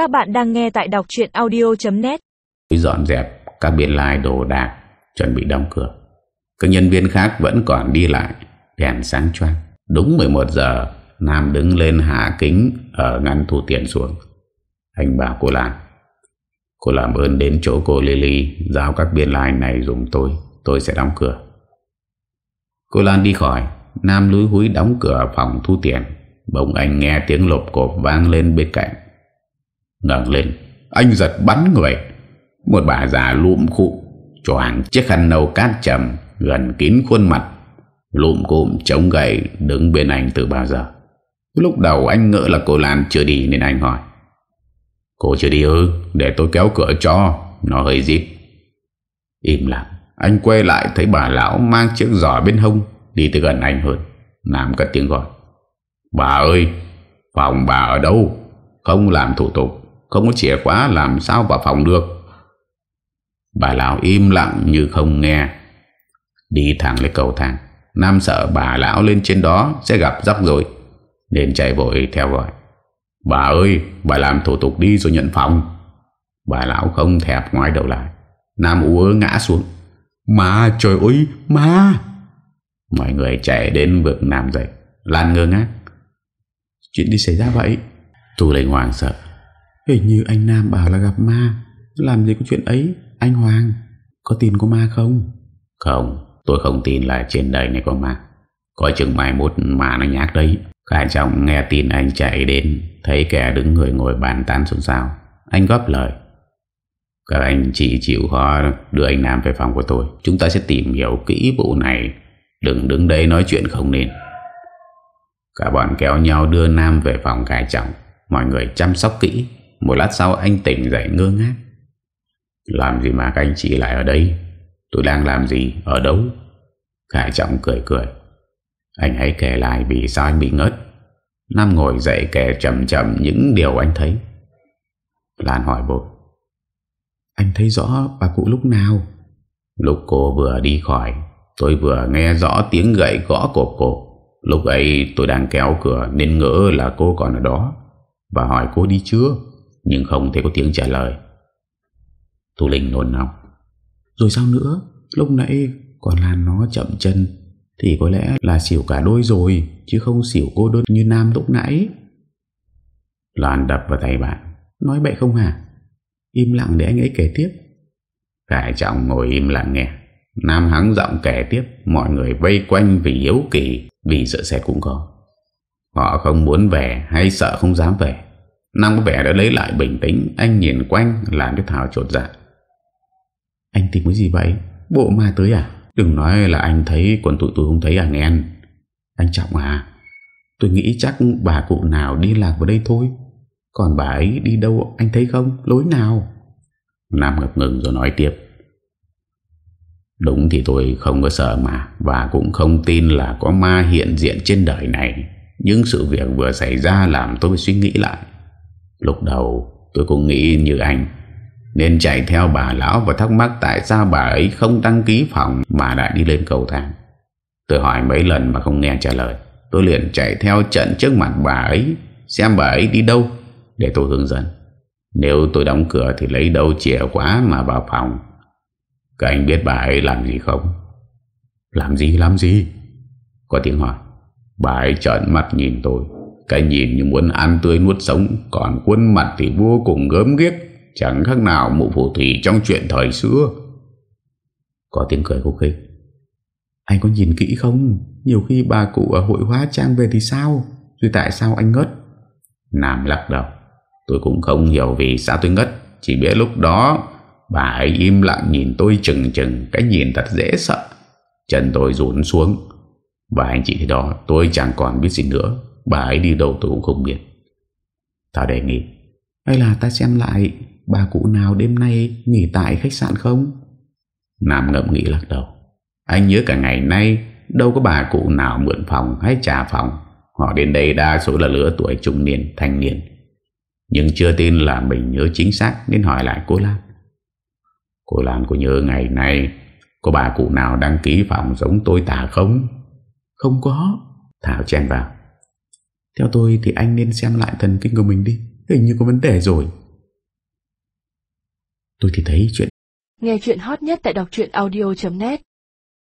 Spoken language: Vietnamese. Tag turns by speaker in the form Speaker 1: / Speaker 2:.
Speaker 1: Các bạn đang nghe tại đọc chuyện audio.net
Speaker 2: Dọn dẹp các biên lai đồ đạc, Chuẩn bị đóng cửa. Các nhân viên khác vẫn còn đi lại, Đèn sáng choang. Đúng 11 giờ, Nam đứng lên hạ kính Ở ngăn thu tiền xuống. Anh bảo cô Lan, Cô làm ơn đến chỗ cô Lily, Giao các biên lai này dùng tôi Tôi sẽ đóng cửa. Cô Lan đi khỏi, Nam lúi húi đóng cửa phòng thu tiền Bỗng anh nghe tiếng lộp cộp vang lên bên cạnh ngẩng lên. Anh giật bắn người. Một bà già lụm khụ Choàng chiếc khăn nâu cát trầm Gần kín khuôn mặt. Lụm cụm chống gậy, Đứng bên anh từ bao giờ. Lúc đầu anh ngỡ là cô Lan chưa đi Nên anh hỏi. Cô chưa đi ư? Để tôi kéo cửa cho, Nó hơi dịp Im lặng. Anh quay lại thấy bà lão mang chiếc giỏ bên hông, Đi tới gần anh hơn. Nam cất tiếng gọi. Bà ơi, Phòng bà ở đâu? Không làm thủ tục. Không có chìa khóa làm sao vào phòng được. Bà lão im lặng như không nghe. Đi thẳng lên cầu thang. Nam sợ bà lão lên trên đó Sẽ gặp rắc rồi Nên chạy vội theo gọi. Bà ơi, bà làm thủ tục đi rồi nhận phòng. Bà lão không thẹp ngoái đầu lại. Nam ú ngã xuống. Má, trời ơi ma Mọi người chạy đến vực Nam dậy. Lan ngơ ngác. Chuyện đi xảy ra vậy? Tù Linh Hoàng sợ. Hình như anh Nam bảo là gặp ma. Làm gì có chuyện ấy? Anh Hoàng, Có tin có ma không? Không, tôi không tin là trên đời này có ma. Có chừng mai mốt mà nó nhát đấy. Khả trọng nghe tin anh chạy đến, Thấy kẻ đứng người ngồi bàn tán xôn xao. Anh góp lời. Các anh chỉ chịu khó đưa anh Nam về phòng của tôi. Chúng ta sẽ tìm hiểu kỹ vụ này. Đừng đứng đây nói chuyện không nên. Cả bọn kéo nhau đưa Nam về phòng cải trọng. Mọi người chăm sóc kỹ. Một lát sau anh tỉnh dậy ngơ ngác. Làm gì mà các anh chị lại ở đây? Tôi đang làm gì? Ở đâu? Khải trọng cười cười. Anh hãy kể lại vì sao anh bị ngất. Nam ngồi dậy kể chậm chậm Những điều anh thấy. Lan hỏi bột Anh thấy rõ bà cụ lúc nào? Lúc cô vừa đi khỏi, Tôi vừa nghe rõ tiếng gậy gõ cột cộp Lúc ấy tôi đang kéo cửa Nên ngỡ là cô còn ở đó. Và hỏi cô đi chưa? Nhưng không thấy có tiếng trả lời. Thu Linh nôn nóng. Rồi sao nữa? Lúc nãy còn là nó chậm chân, Thì có lẽ là xỉu cả đôi rồi, Chứ không xỉu cô đơn như Nam lúc nãy. Lan đập vào tay bạn. Nói bậy không hả? Im lặng để anh ấy kể tiếp. Khải trọng ngồi im lặng nghe. Nam hắng giọng kể tiếp. Mọi người vây quanh vì yếu kỳ, Vì sợ sẽ cũng có. Họ không muốn về hay sợ không dám về. Nam có vẻ đã lấy lại bình tĩnh. Anh nhìn quanh làm cho Thảo trột dạ. Anh tìm cái gì vậy? Bộ ma tới à? Đừng nói là anh thấy Còn tụi tôi không thấy à nghe anh. Anh Trọng à Tôi nghĩ chắc bà cụ nào đi lạc vào đây thôi. Còn bà ấy đi đâu, anh thấy không? Lối nào? Nam ngập ngừng rồi nói tiếp. Đúng thì tôi không có sợ mà, Và cũng không tin là có ma hiện diện trên đời này. Nhưng sự việc vừa xảy ra làm tôi suy nghĩ lại. Lúc đầu, tôi cũng nghĩ như anh. Nên chạy theo bà lão và thắc mắc tại sao bà ấy không đăng ký phòng mà đã đi lên cầu thang. Tôi hỏi mấy lần mà không nghe trả lời. Tôi liền chạy theo trận trước mặt bà ấy, Xem bà ấy đi đâu, Để tôi hướng dẫn. Nếu tôi đóng cửa thì lấy đâu chìa khóa mà vào phòng? Các anh biết bà ấy làm gì không? Làm gì làm gì? Có tiếng hỏi. Bà ấy trợn mắt nhìn tôi. Cái nhìn như muốn ăn tươi nuốt sống, Còn khuôn mặt thì vô cùng gớm ghiếc. Chẳng khác nào mụ phù thủy Trong chuyện thời xưa. Có tiếng cười khúc khích. Anh có nhìn kỹ không? Nhiều khi bà cụ ở hội hóa trang về thì sao? Rồi tại sao anh ngất? Nam lắc đầu. Tôi cũng không hiểu vì sao tôi ngất. Chỉ biết lúc đó, Bà ấy im lặng nhìn tôi chừng chừng. Cái nhìn thật dễ sợ. Chân tôi rụn xuống. Và anh chị thấy đó, tôi chẳng còn biết gì nữa. Bà ấy đi đâu tôi cũng không biết. Tao đề nghị Hay là ta xem lại Bà cụ nào đêm nay nghỉ tại khách sạn không? Nam ngậm nghĩ lắc đầu. Anh nhớ cả ngày nay Đâu có bà cụ nào mượn phòng hay trả phòng. Họ đến đây đa số là lứa tuổi trung niên, thanh niên. Nhưng chưa tin là mình nhớ chính xác Nên hỏi lại cô Lan. Cô Lan có nhớ ngày nay Có bà cụ nào đăng ký phòng giống tôi tả không?
Speaker 1: Không có.
Speaker 2: Thảo chen vào.
Speaker 1: Theo tôi thì anh nên xem lại thần kinh của mình đi, Hình như có vấn đề rồi.
Speaker 2: Tôi thì thấy chuyện
Speaker 3: Nghe chuyện hot nhất tại đọc audio.net